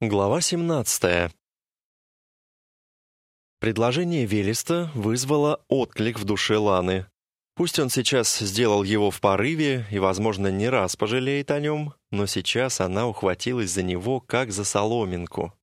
Глава 17. Предложение Велеста вызвало отклик в душе Ланы. Пусть он сейчас сделал его в порыве и, возможно, не раз пожалеет о нем, но сейчас она ухватилась за него, как за соломинку.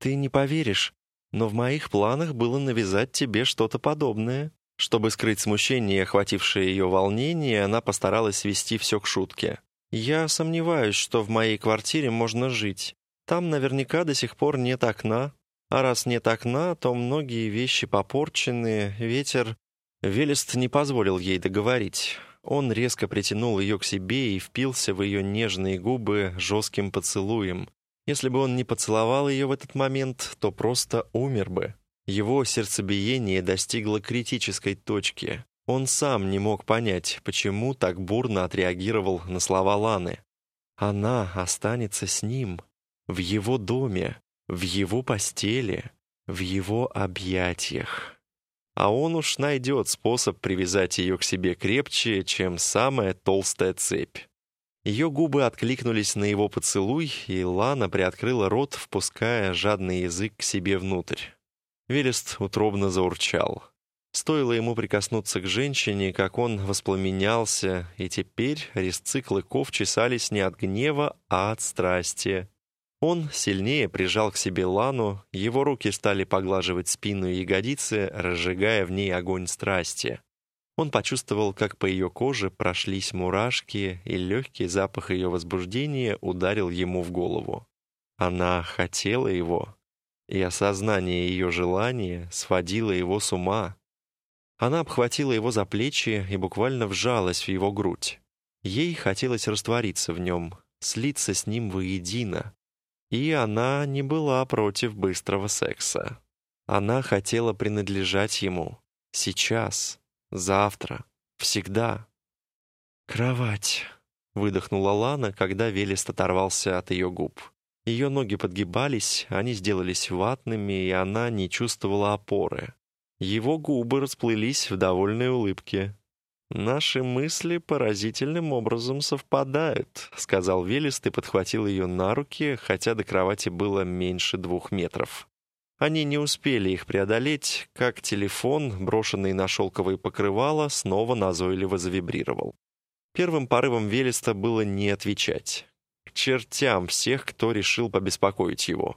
«Ты не поверишь, но в моих планах было навязать тебе что-то подобное». Чтобы скрыть смущение и охватившее ее волнение, она постаралась свести все к шутке. «Я сомневаюсь, что в моей квартире можно жить. Там наверняка до сих пор нет окна, а раз нет окна, то многие вещи попорчены, ветер... Велест не позволил ей договорить. Он резко притянул ее к себе и впился в ее нежные губы жестким поцелуем. Если бы он не поцеловал ее в этот момент, то просто умер бы. Его сердцебиение достигло критической точки. Он сам не мог понять, почему так бурно отреагировал на слова Ланы. Она останется с ним в его доме, в его постели, в его объятиях. А он уж найдет способ привязать ее к себе крепче, чем самая толстая цепь. Ее губы откликнулись на его поцелуй, и Лана приоткрыла рот, впуская жадный язык к себе внутрь. Велест утробно заурчал. Стоило ему прикоснуться к женщине, как он воспламенялся, и теперь резцы клыков чесались не от гнева, а от страсти. Он сильнее прижал к себе Лану, его руки стали поглаживать спину и ягодицы, разжигая в ней огонь страсти. Он почувствовал, как по ее коже прошлись мурашки, и легкий запах ее возбуждения ударил ему в голову. Она хотела его, и осознание ее желания сводило его с ума. Она обхватила его за плечи и буквально вжалась в его грудь. Ей хотелось раствориться в нем, слиться с ним воедино, и она не была против быстрого секса. Она хотела принадлежать ему. Сейчас, завтра, всегда. «Кровать», — выдохнула Лана, когда Велест оторвался от ее губ. Ее ноги подгибались, они сделались ватными, и она не чувствовала опоры. Его губы расплылись в довольной улыбке. «Наши мысли поразительным образом совпадают», — сказал Велест и подхватил ее на руки, хотя до кровати было меньше двух метров. Они не успели их преодолеть, как телефон, брошенный на шелковое покрывало, снова назойливо завибрировал. Первым порывом Велеста было не отвечать. К чертям всех, кто решил побеспокоить его.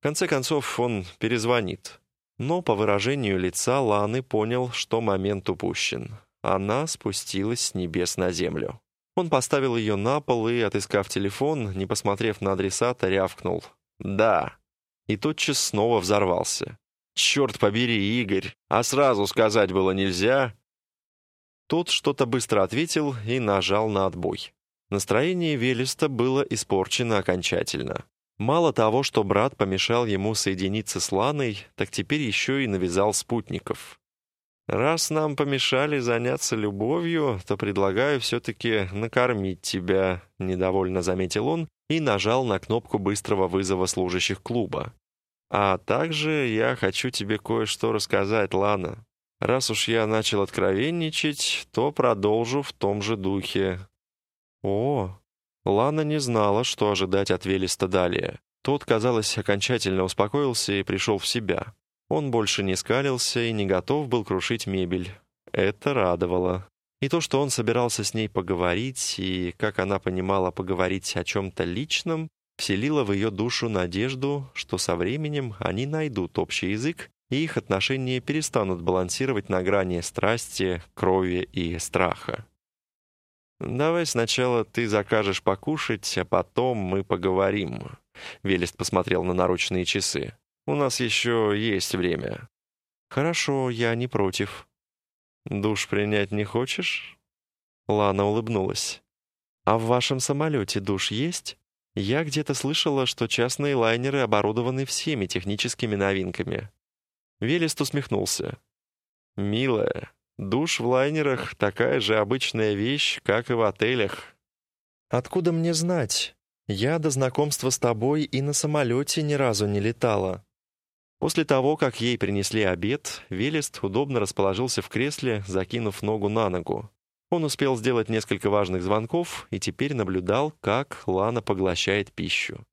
В конце концов, он перезвонит. Но по выражению лица Ланы понял, что момент упущен. Она спустилась с небес на землю. Он поставил ее на пол и, отыскав телефон, не посмотрев на адресата, рявкнул. «Да». И тотчас снова взорвался. «Черт побери, Игорь! А сразу сказать было нельзя!» Тот что-то быстро ответил и нажал на отбой. Настроение Велеста было испорчено окончательно. Мало того, что брат помешал ему соединиться с Ланой, так теперь еще и навязал спутников. Раз нам помешали заняться любовью, то предлагаю все-таки накормить тебя», — недовольно заметил он и нажал на кнопку быстрого вызова служащих клуба. «А также я хочу тебе кое-что рассказать, Лана. Раз уж я начал откровенничать, то продолжу в том же духе». «О!» Лана не знала, что ожидать от Велеста далее. Тот, казалось, окончательно успокоился и пришел в себя. Он больше не скалился и не готов был крушить мебель. Это радовало. И то, что он собирался с ней поговорить, и, как она понимала, поговорить о чем-то личном, вселило в ее душу надежду, что со временем они найдут общий язык, и их отношения перестанут балансировать на грани страсти, крови и страха. «Давай сначала ты закажешь покушать, а потом мы поговорим», — Велест посмотрел на наручные часы. У нас еще есть время». «Хорошо, я не против». «Душ принять не хочешь?» Лана улыбнулась. «А в вашем самолете душ есть? Я где-то слышала, что частные лайнеры оборудованы всеми техническими новинками». Велест усмехнулся. «Милая, душ в лайнерах — такая же обычная вещь, как и в отелях». «Откуда мне знать? Я до знакомства с тобой и на самолете ни разу не летала». После того, как ей принесли обед, Велест удобно расположился в кресле, закинув ногу на ногу. Он успел сделать несколько важных звонков и теперь наблюдал, как Лана поглощает пищу.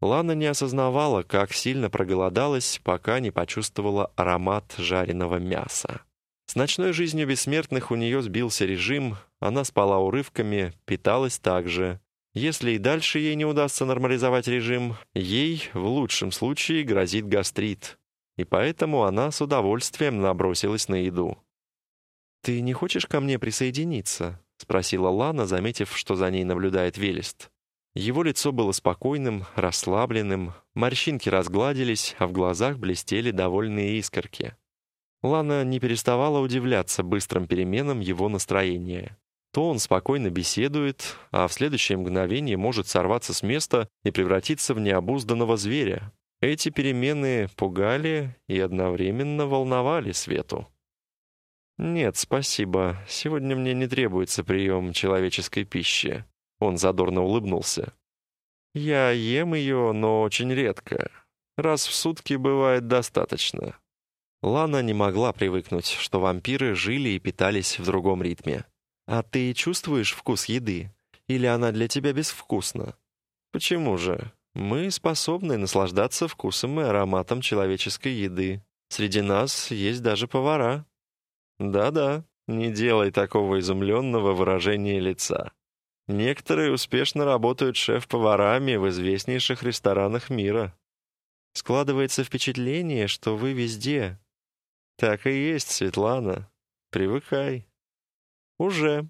Лана не осознавала, как сильно проголодалась, пока не почувствовала аромат жареного мяса. С ночной жизнью бессмертных у нее сбился режим, она спала урывками, питалась также. Если и дальше ей не удастся нормализовать режим, ей, в лучшем случае, грозит гастрит. И поэтому она с удовольствием набросилась на еду. «Ты не хочешь ко мне присоединиться?» — спросила Лана, заметив, что за ней наблюдает Велест. Его лицо было спокойным, расслабленным, морщинки разгладились, а в глазах блестели довольные искорки. Лана не переставала удивляться быстрым переменам его настроения. То он спокойно беседует, а в следующее мгновение может сорваться с места и превратиться в необузданного зверя. Эти перемены пугали и одновременно волновали Свету. «Нет, спасибо. Сегодня мне не требуется прием человеческой пищи. Он задорно улыбнулся. «Я ем ее, но очень редко. Раз в сутки бывает достаточно». Лана не могла привыкнуть, что вампиры жили и питались в другом ритме. «А ты чувствуешь вкус еды? Или она для тебя безвкусна?» «Почему же? Мы способны наслаждаться вкусом и ароматом человеческой еды. Среди нас есть даже повара». «Да-да, не делай такого изумленного выражения лица. Некоторые успешно работают шеф-поварами в известнейших ресторанах мира. Складывается впечатление, что вы везде. Так и есть, Светлана. Привыкай. Уже.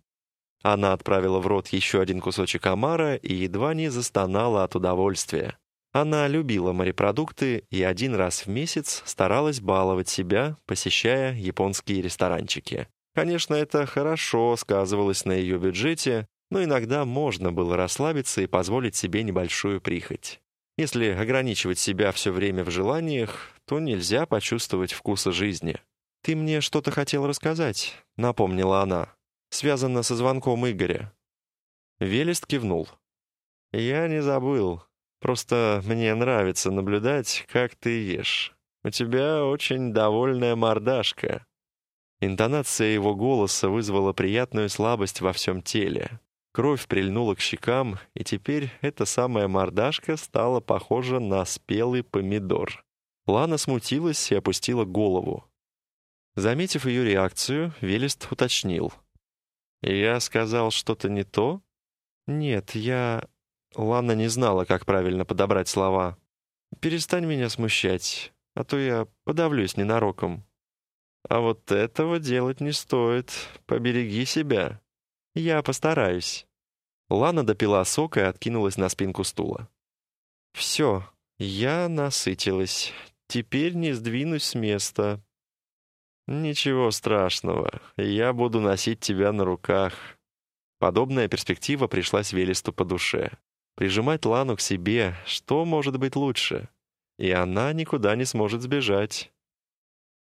Она отправила в рот еще один кусочек омара и едва не застонала от удовольствия. Она любила морепродукты и один раз в месяц старалась баловать себя, посещая японские ресторанчики. Конечно, это хорошо сказывалось на ее бюджете, но иногда можно было расслабиться и позволить себе небольшую прихоть. Если ограничивать себя все время в желаниях, то нельзя почувствовать вкуса жизни. «Ты мне что-то хотел рассказать», — напомнила она. «Связано со звонком Игоря». Велест кивнул. «Я не забыл. Просто мне нравится наблюдать, как ты ешь. У тебя очень довольная мордашка». Интонация его голоса вызвала приятную слабость во всем теле. Кровь прильнула к щекам, и теперь эта самая мордашка стала похожа на спелый помидор. Лана смутилась и опустила голову. Заметив ее реакцию, Велест уточнил. «Я сказал что-то не то?» «Нет, я...» Лана не знала, как правильно подобрать слова. «Перестань меня смущать, а то я подавлюсь ненароком». «А вот этого делать не стоит. Побереги себя». «Я постараюсь». Лана допила сок и откинулась на спинку стула. «Все, я насытилась. Теперь не сдвинусь с места». «Ничего страшного, я буду носить тебя на руках». Подобная перспектива пришлась Велесту по душе. Прижимать Лану к себе, что может быть лучше? И она никуда не сможет сбежать.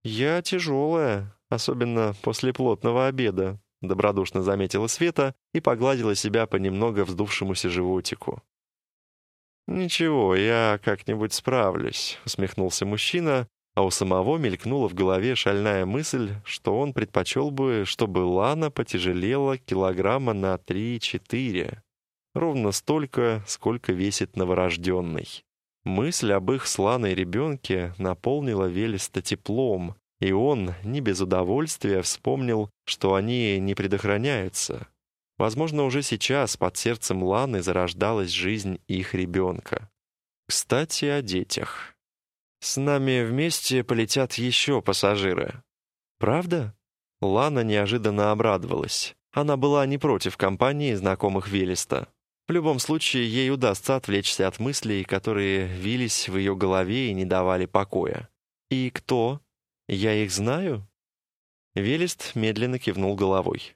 «Я тяжелая, особенно после плотного обеда», — добродушно заметила Света и погладила себя по немного вздувшемуся животику. «Ничего, я как-нибудь справлюсь», — усмехнулся мужчина, а у самого мелькнула в голове шальная мысль, что он предпочел бы, чтобы Лана потяжелела килограмма на три-четыре, ровно столько, сколько весит новорожденный. Мысль об их с Ланой ребенке наполнила Велеста теплом, и он, не без удовольствия, вспомнил, что они не предохраняются. Возможно, уже сейчас под сердцем Ланы зарождалась жизнь их ребенка. Кстати, о детях. С нами вместе полетят еще пассажиры. Правда? Лана неожиданно обрадовалась. Она была не против компании знакомых Велеста. В любом случае, ей удастся отвлечься от мыслей, которые вились в ее голове и не давали покоя. «И кто?» «Я их знаю?» Велест медленно кивнул головой.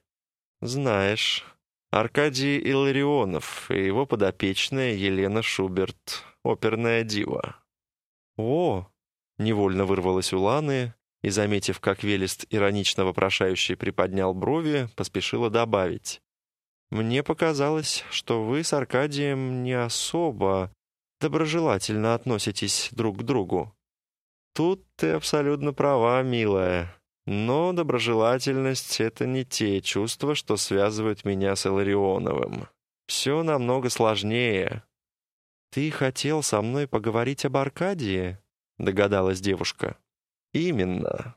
«Знаешь, Аркадий Илларионов и его подопечная Елена Шуберт, оперная дива». «О!» — невольно вырвалась у Ланы, и, заметив, как Велест иронично вопрошающий приподнял брови, поспешила добавить. «Мне показалось, что вы с Аркадием не особо доброжелательно относитесь друг к другу». Тут ты абсолютно права, милая. Но доброжелательность — это не те чувства, что связывают меня с Иларионовым. Все намного сложнее. «Ты хотел со мной поговорить об Аркадии?» — догадалась девушка. «Именно.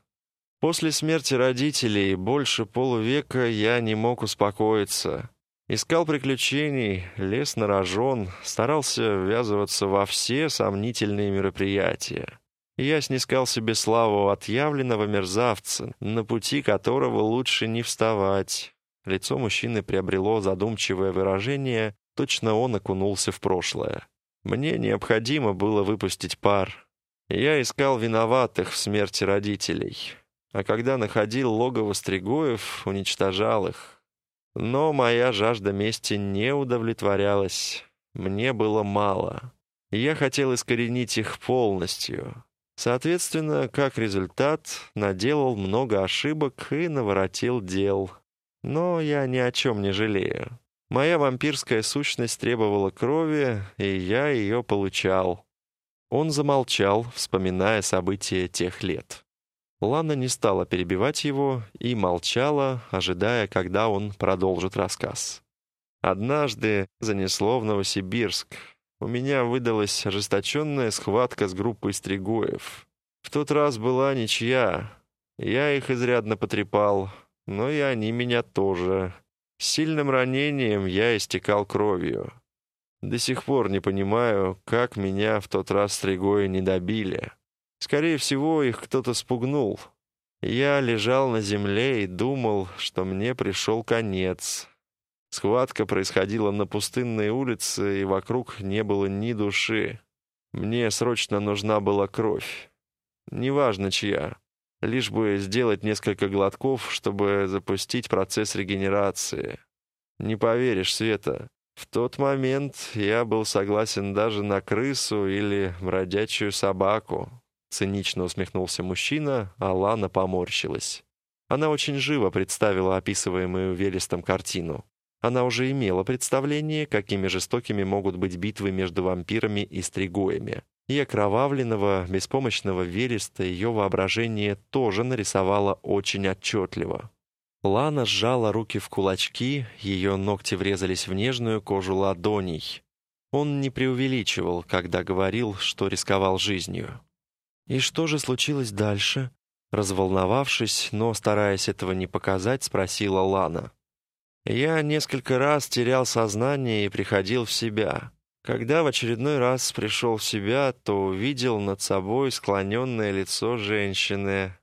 После смерти родителей больше полувека я не мог успокоиться. Искал приключений, лез на рожон, старался ввязываться во все сомнительные мероприятия. Я снискал себе славу отъявленного мерзавца, на пути которого лучше не вставать. Лицо мужчины приобрело задумчивое выражение, точно он окунулся в прошлое. Мне необходимо было выпустить пар. Я искал виноватых в смерти родителей. А когда находил логово Стригоев, уничтожал их. Но моя жажда мести не удовлетворялась. Мне было мало. Я хотел искоренить их полностью. Соответственно, как результат, наделал много ошибок и наворотил дел. Но я ни о чем не жалею. Моя вампирская сущность требовала крови, и я ее получал. Он замолчал, вспоминая события тех лет. Лана не стала перебивать его и молчала, ожидая, когда он продолжит рассказ. «Однажды занесло в Новосибирск. У меня выдалась ожесточенная схватка с группой стригоев. В тот раз была ничья. Я их изрядно потрепал, но и они меня тоже. Сильным ранением я истекал кровью. До сих пор не понимаю, как меня в тот раз стригои не добили». Скорее всего, их кто-то спугнул. Я лежал на земле и думал, что мне пришел конец. Схватка происходила на пустынной улице, и вокруг не было ни души. Мне срочно нужна была кровь. Неважно, чья. Лишь бы сделать несколько глотков, чтобы запустить процесс регенерации. Не поверишь, Света, в тот момент я был согласен даже на крысу или бродячую собаку. Цинично усмехнулся мужчина, а Лана поморщилась. Она очень живо представила описываемую Велестом картину. Она уже имела представление, какими жестокими могут быть битвы между вампирами и стригоями. И окровавленного, беспомощного Велеста ее воображение тоже нарисовало очень отчетливо. Лана сжала руки в кулачки, ее ногти врезались в нежную кожу ладоней. Он не преувеличивал, когда говорил, что рисковал жизнью. «И что же случилось дальше?» Разволновавшись, но стараясь этого не показать, спросила Лана. «Я несколько раз терял сознание и приходил в себя. Когда в очередной раз пришел в себя, то увидел над собой склоненное лицо женщины.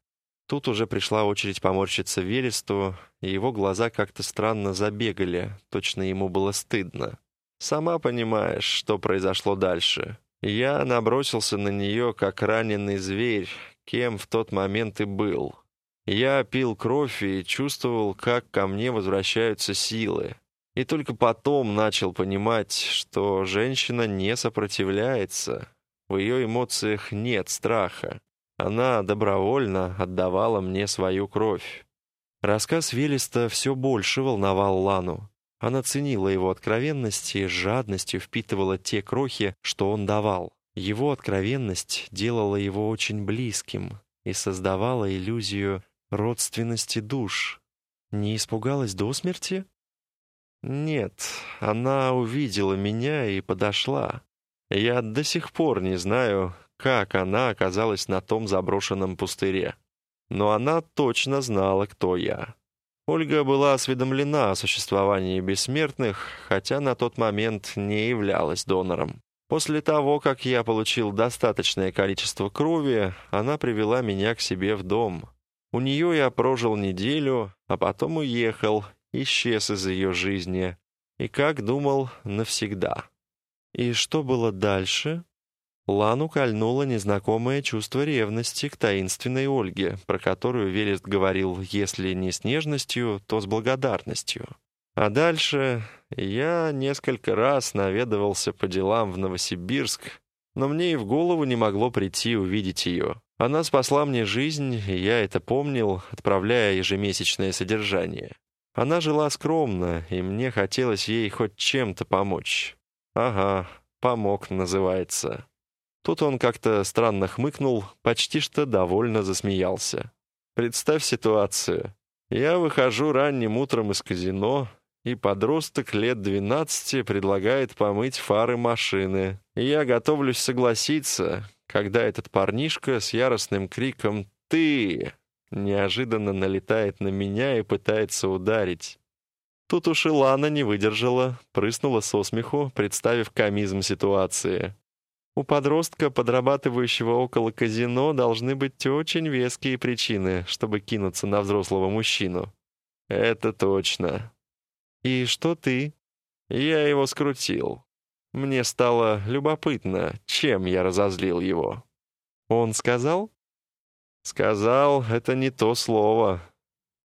Тут уже пришла очередь поморщиться Велесту, и его глаза как-то странно забегали, точно ему было стыдно. Сама понимаешь, что произошло дальше. Я набросился на нее, как раненый зверь, кем в тот момент и был. Я пил кровь и чувствовал, как ко мне возвращаются силы. И только потом начал понимать, что женщина не сопротивляется. В ее эмоциях нет страха. Она добровольно отдавала мне свою кровь. Рассказ Велеста все больше волновал Лану. Она ценила его откровенность и жадностью впитывала те крохи, что он давал. Его откровенность делала его очень близким и создавала иллюзию родственности душ. Не испугалась до смерти? Нет, она увидела меня и подошла. Я до сих пор не знаю, как она оказалась на том заброшенном пустыре. Но она точно знала, кто я. Ольга была осведомлена о существовании бессмертных, хотя на тот момент не являлась донором. После того, как я получил достаточное количество крови, она привела меня к себе в дом. У нее я прожил неделю, а потом уехал, исчез из ее жизни. И, как думал, навсегда. И что было дальше? Лану кольнуло незнакомое чувство ревности к таинственной Ольге, про которую Велест говорил, если не с нежностью, то с благодарностью. А дальше я несколько раз наведывался по делам в Новосибирск, но мне и в голову не могло прийти увидеть ее. Она спасла мне жизнь, и я это помнил, отправляя ежемесячное содержание. Она жила скромно, и мне хотелось ей хоть чем-то помочь. Ага, помог, называется. Тут он как-то странно хмыкнул, почти что довольно засмеялся. «Представь ситуацию. Я выхожу ранним утром из казино, и подросток лет 12 предлагает помыть фары машины. Я готовлюсь согласиться, когда этот парнишка с яростным криком «Ты!» неожиданно налетает на меня и пытается ударить. Тут уж и Лана не выдержала, прыснула со смеху, представив комизм ситуации. У подростка, подрабатывающего около казино, должны быть очень веские причины, чтобы кинуться на взрослого мужчину. Это точно. И что ты? Я его скрутил. Мне стало любопытно, чем я разозлил его. Он сказал? Сказал, это не то слово.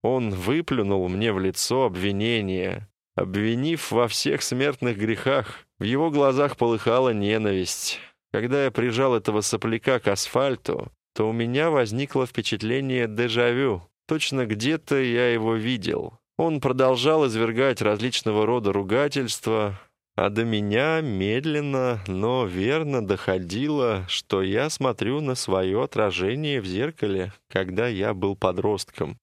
Он выплюнул мне в лицо обвинение, обвинив во всех смертных грехах. В его глазах полыхала ненависть. Когда я прижал этого сопляка к асфальту, то у меня возникло впечатление дежавю. Точно где-то я его видел. Он продолжал извергать различного рода ругательства, а до меня медленно, но верно доходило, что я смотрю на свое отражение в зеркале, когда я был подростком.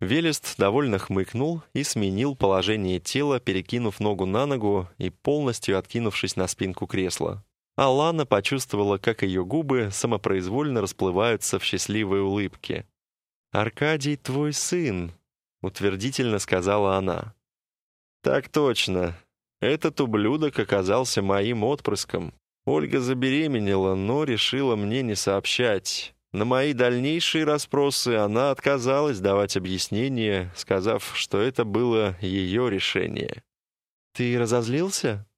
Велест довольно хмыкнул и сменил положение тела, перекинув ногу на ногу и полностью откинувшись на спинку кресла. Алана почувствовала, как ее губы самопроизвольно расплываются в счастливой улыбке. «Аркадий твой сын», — утвердительно сказала она. «Так точно. Этот ублюдок оказался моим отпрыском. Ольга забеременела, но решила мне не сообщать. На мои дальнейшие расспросы она отказалась давать объяснение, сказав, что это было ее решение. «Ты разозлился?»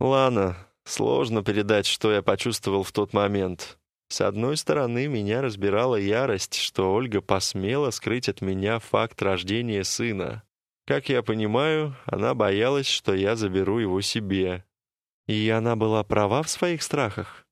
«Лана, сложно передать, что я почувствовал в тот момент. С одной стороны, меня разбирала ярость, что Ольга посмела скрыть от меня факт рождения сына. Как я понимаю, она боялась, что я заберу его себе. И она была права в своих страхах?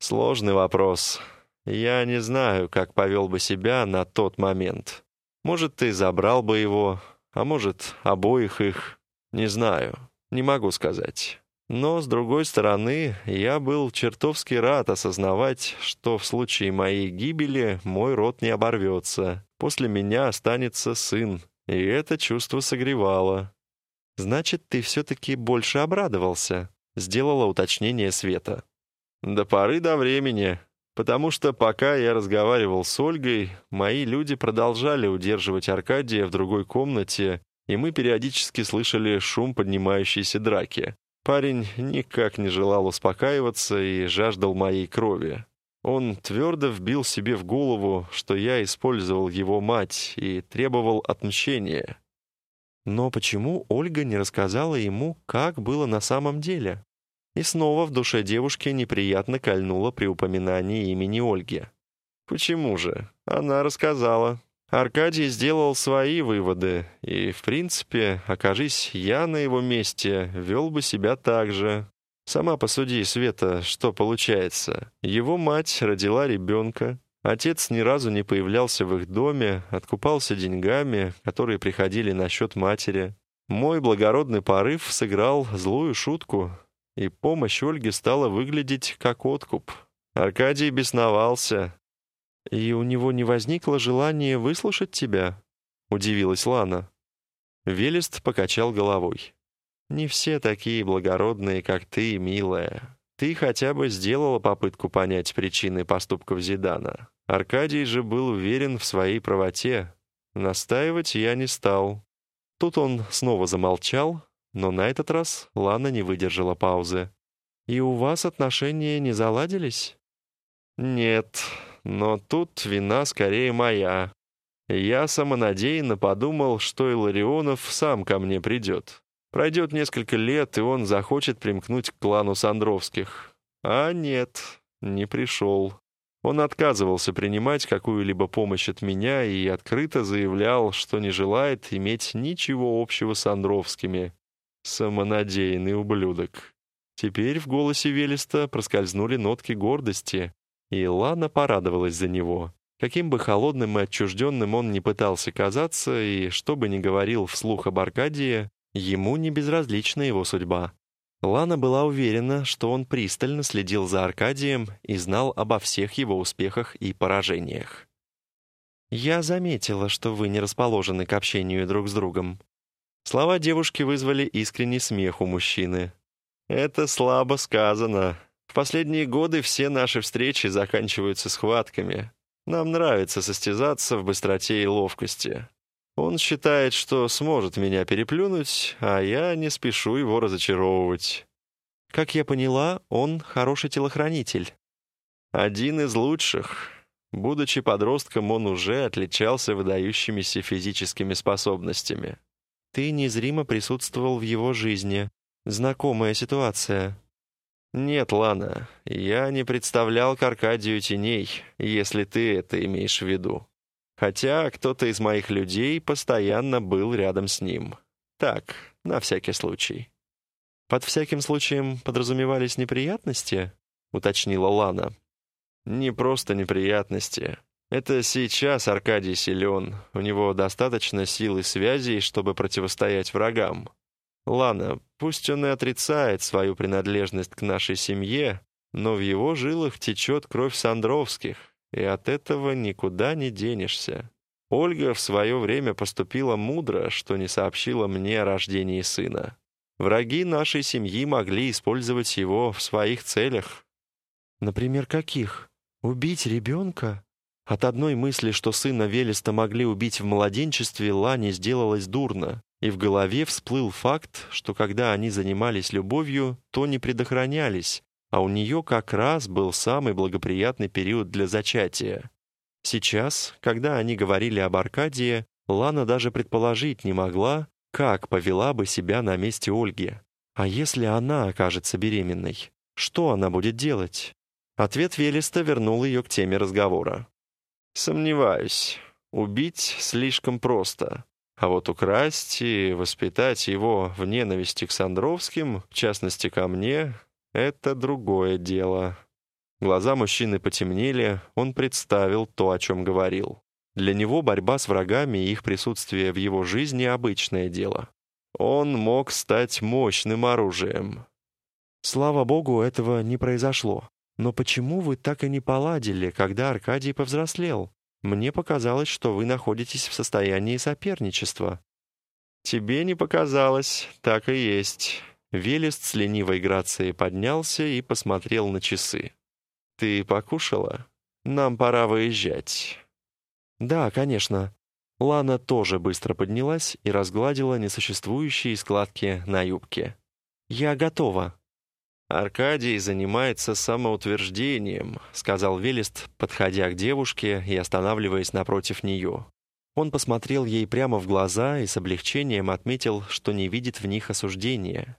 Сложный вопрос. Я не знаю, как повел бы себя на тот момент. Может, ты забрал бы его, а может, обоих их. Не знаю, не могу сказать. Но, с другой стороны, я был чертовски рад осознавать, что в случае моей гибели мой род не оборвется. После меня останется сын, и это чувство согревало. «Значит, ты все-таки больше обрадовался», — сделала уточнение Света. «До поры до времени», потому что пока я разговаривал с Ольгой, мои люди продолжали удерживать Аркадия в другой комнате, и мы периодически слышали шум поднимающейся драки. Парень никак не желал успокаиваться и жаждал моей крови. Он твердо вбил себе в голову, что я использовал его мать и требовал отмщения. Но почему Ольга не рассказала ему, как было на самом деле? И снова в душе девушки неприятно кольнуло при упоминании имени Ольги. Почему же? Она рассказала. Аркадий сделал свои выводы, и, в принципе, окажись я на его месте, вел бы себя так же. Сама посуди, Света, что получается. Его мать родила ребенка, Отец ни разу не появлялся в их доме, откупался деньгами, которые приходили на счет матери. Мой благородный порыв сыграл злую шутку, и помощь Ольге стала выглядеть как откуп. Аркадий бесновался. «И у него не возникло желания выслушать тебя?» — удивилась Лана. Велест покачал головой. «Не все такие благородные, как ты, милая. Ты хотя бы сделала попытку понять причины поступков Зидана. Аркадий же был уверен в своей правоте. Настаивать я не стал». Тут он снова замолчал, но на этот раз Лана не выдержала паузы. «И у вас отношения не заладились?» «Нет, но тут вина скорее моя. Я самонадеянно подумал, что Иларионов сам ко мне придет. Пройдет несколько лет, и он захочет примкнуть к клану Сандровских. А нет, не пришел. Он отказывался принимать какую-либо помощь от меня и открыто заявлял, что не желает иметь ничего общего с Андровскими. Самонадеянный ублюдок. Теперь в голосе Велеста проскользнули нотки гордости, и Лана порадовалась за него. Каким бы холодным и отчужденным он ни пытался казаться, и что бы ни говорил вслух об Аркадии, ему не безразлична его судьба. Лана была уверена, что он пристально следил за Аркадием и знал обо всех его успехах и поражениях. «Я заметила, что вы не расположены к общению друг с другом», Слова девушки вызвали искренний смех у мужчины. «Это слабо сказано. В последние годы все наши встречи заканчиваются схватками. Нам нравится состязаться в быстроте и ловкости. Он считает, что сможет меня переплюнуть, а я не спешу его разочаровывать. Как я поняла, он хороший телохранитель. Один из лучших. Будучи подростком, он уже отличался выдающимися физическими способностями. Ты незримо присутствовал в его жизни. Знакомая ситуация. «Нет, Лана, я не представлял к Аркадию теней, если ты это имеешь в виду. Хотя кто-то из моих людей постоянно был рядом с ним. Так, на всякий случай». «Под всяким случаем подразумевались неприятности?» — уточнила Лана. «Не просто неприятности. Это сейчас Аркадий силен, у него достаточно сил и связей, чтобы противостоять врагам. Лана, пусть он и отрицает свою принадлежность к нашей семье, но в его жилах течет кровь Сандровских, и от этого никуда не денешься. Ольга в свое время поступила мудро, что не сообщила мне о рождении сына. Враги нашей семьи могли использовать его в своих целях. Например, каких? Убить ребенка? От одной мысли, что сына Велеста могли убить в младенчестве, Лане сделалось дурно. И в голове всплыл факт, что когда они занимались любовью, то не предохранялись, а у нее как раз был самый благоприятный период для зачатия. Сейчас, когда они говорили об Аркадии, Лана даже предположить не могла, как повела бы себя на месте Ольги. А если она окажется беременной? Что она будет делать? Ответ Велеста вернул ее к теме разговора. «Сомневаюсь. Убить слишком просто. А вот украсть и воспитать его в ненависти к Сандровским, в частности ко мне, это другое дело. Глаза мужчины потемнели, он представил то, о чем говорил. Для него борьба с врагами и их присутствие в его жизни — обычное дело. Он мог стать мощным оружием. Слава богу, этого не произошло. Но почему вы так и не поладили, когда Аркадий повзрослел? Мне показалось, что вы находитесь в состоянии соперничества». «Тебе не показалось, так и есть». Велест с ленивой грацией поднялся и посмотрел на часы. «Ты покушала? Нам пора выезжать». «Да, конечно». Лана тоже быстро поднялась и разгладила несуществующие складки на юбке. «Я готова». «Аркадий занимается самоутверждением», — сказал Велест, подходя к девушке и останавливаясь напротив нее. Он посмотрел ей прямо в глаза и с облегчением отметил, что не видит в них осуждения.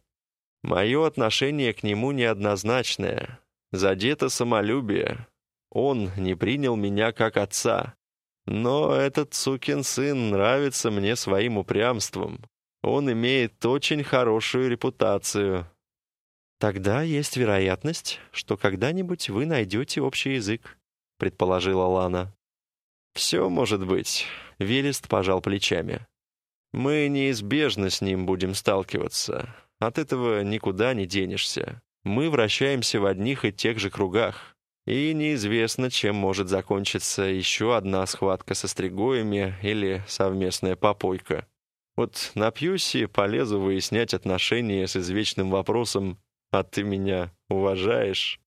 «Мое отношение к нему неоднозначное. Задето самолюбие. Он не принял меня как отца. Но этот сукин сын нравится мне своим упрямством. Он имеет очень хорошую репутацию, «Тогда есть вероятность, что когда-нибудь вы найдете общий язык», — предположила Лана. «Все может быть», — Велест пожал плечами. «Мы неизбежно с ним будем сталкиваться. От этого никуда не денешься. Мы вращаемся в одних и тех же кругах. И неизвестно, чем может закончиться еще одна схватка со стригоями или совместная попойка. Вот напьюсь и полезу выяснять отношения с извечным вопросом а ты меня уважаешь?»